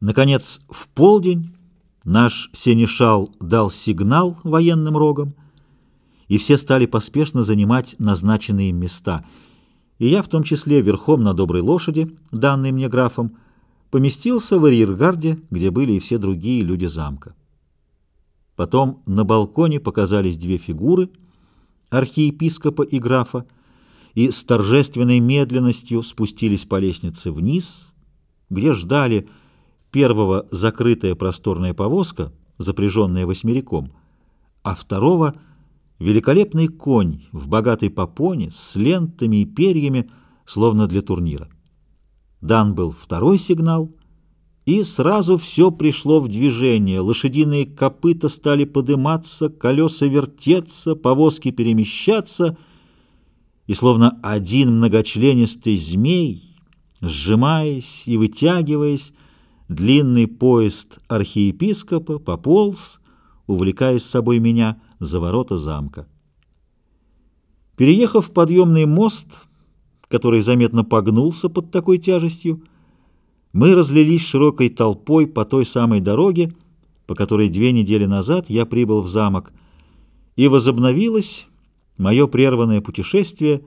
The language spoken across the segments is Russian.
Наконец, в полдень наш сенешал дал сигнал военным рогам, и все стали поспешно занимать назначенные места, и я, в том числе верхом на доброй лошади, данной мне графом, поместился в арьергарде, где были и все другие люди замка. Потом на балконе показались две фигуры архиепископа и графа, и с торжественной медленностью спустились по лестнице вниз, где ждали первого закрытая просторная повозка, запряженная восьмериком, а второго — великолепный конь в богатой попоне с лентами и перьями, словно для турнира. Дан был второй сигнал, и сразу все пришло в движение. Лошадиные копыта стали подниматься, колеса вертеться, повозки перемещаться, и словно один многочленистый змей, сжимаясь и вытягиваясь, длинный поезд архиепископа пополз, увлекая с собой меня за ворота замка. Переехав подъемный мост, который заметно погнулся под такой тяжестью, мы разлились широкой толпой по той самой дороге, по которой две недели назад я прибыл в замок, и возобновилось мое прерванное путешествие,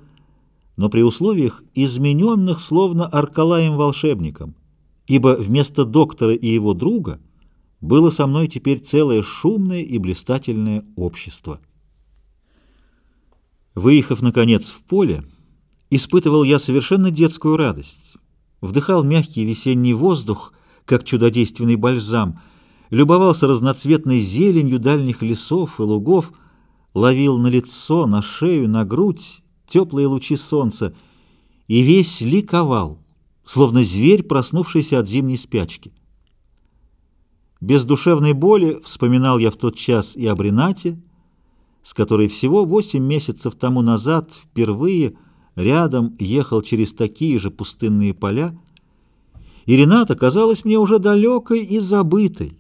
но при условиях, измененных словно Аркалаем-волшебником, ибо вместо доктора и его друга было со мной теперь целое шумное и блистательное общество. Выехав, наконец, в поле, испытывал я совершенно детскую радость. Вдыхал мягкий весенний воздух, как чудодейственный бальзам, любовался разноцветной зеленью дальних лесов и лугов, ловил на лицо, на шею, на грудь теплые лучи солнца и весь ликовал, словно зверь, проснувшийся от зимней спячки. Без душевной боли вспоминал я в тот час и о Бренате, с которой всего восемь месяцев тому назад впервые рядом ехал через такие же пустынные поля, и Рената казалась мне уже далекой и забытой.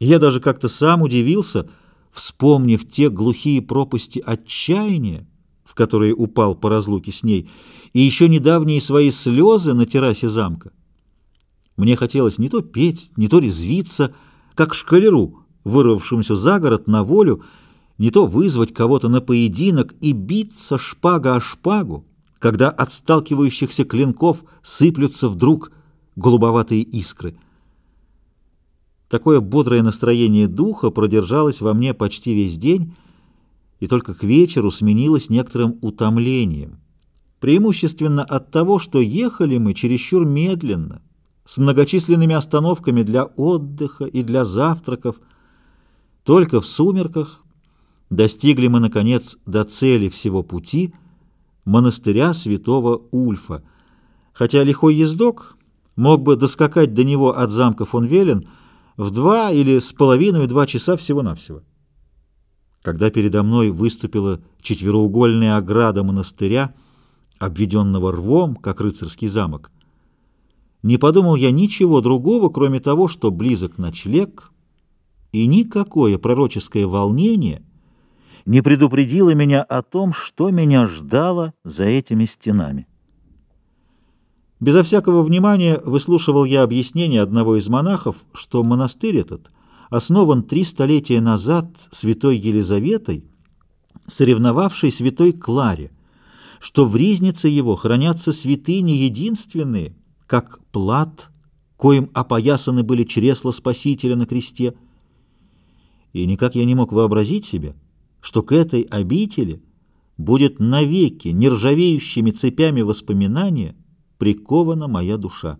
Я даже как-то сам удивился, вспомнив те глухие пропасти отчаяния, в которые упал по разлуке с ней, и еще недавние свои слезы на террасе замка. Мне хотелось не то петь, не то резвиться, как шкалеру, вырвавшемуся за город на волю, не то вызвать кого-то на поединок и биться шпага о шпагу, когда от сталкивающихся клинков сыплются вдруг голубоватые искры. Такое бодрое настроение духа продержалось во мне почти весь день, и только к вечеру сменилось некоторым утомлением, преимущественно от того, что ехали мы чересчур медленно, с многочисленными остановками для отдыха и для завтраков. Только в сумерках достигли мы, наконец, до цели всего пути монастыря святого Ульфа, хотя лихой ездок мог бы доскакать до него от замка фон Велен в два или с половиной два часа всего-навсего. Когда передо мной выступила четвероугольная ограда монастыря, обведенного рвом, как рыцарский замок, не подумал я ничего другого, кроме того, что близок ночлег, и никакое пророческое волнение не предупредило меня о том, что меня ждало за этими стенами. Безо всякого внимания выслушивал я объяснение одного из монахов, что монастырь этот — основан три столетия назад святой Елизаветой, соревновавшей святой Кларе, что в ризнице его хранятся святыни единственные, как плат, коим опоясаны были чресла Спасителя на кресте. И никак я не мог вообразить себе, что к этой обители будет навеки нержавеющими цепями воспоминания прикована моя душа.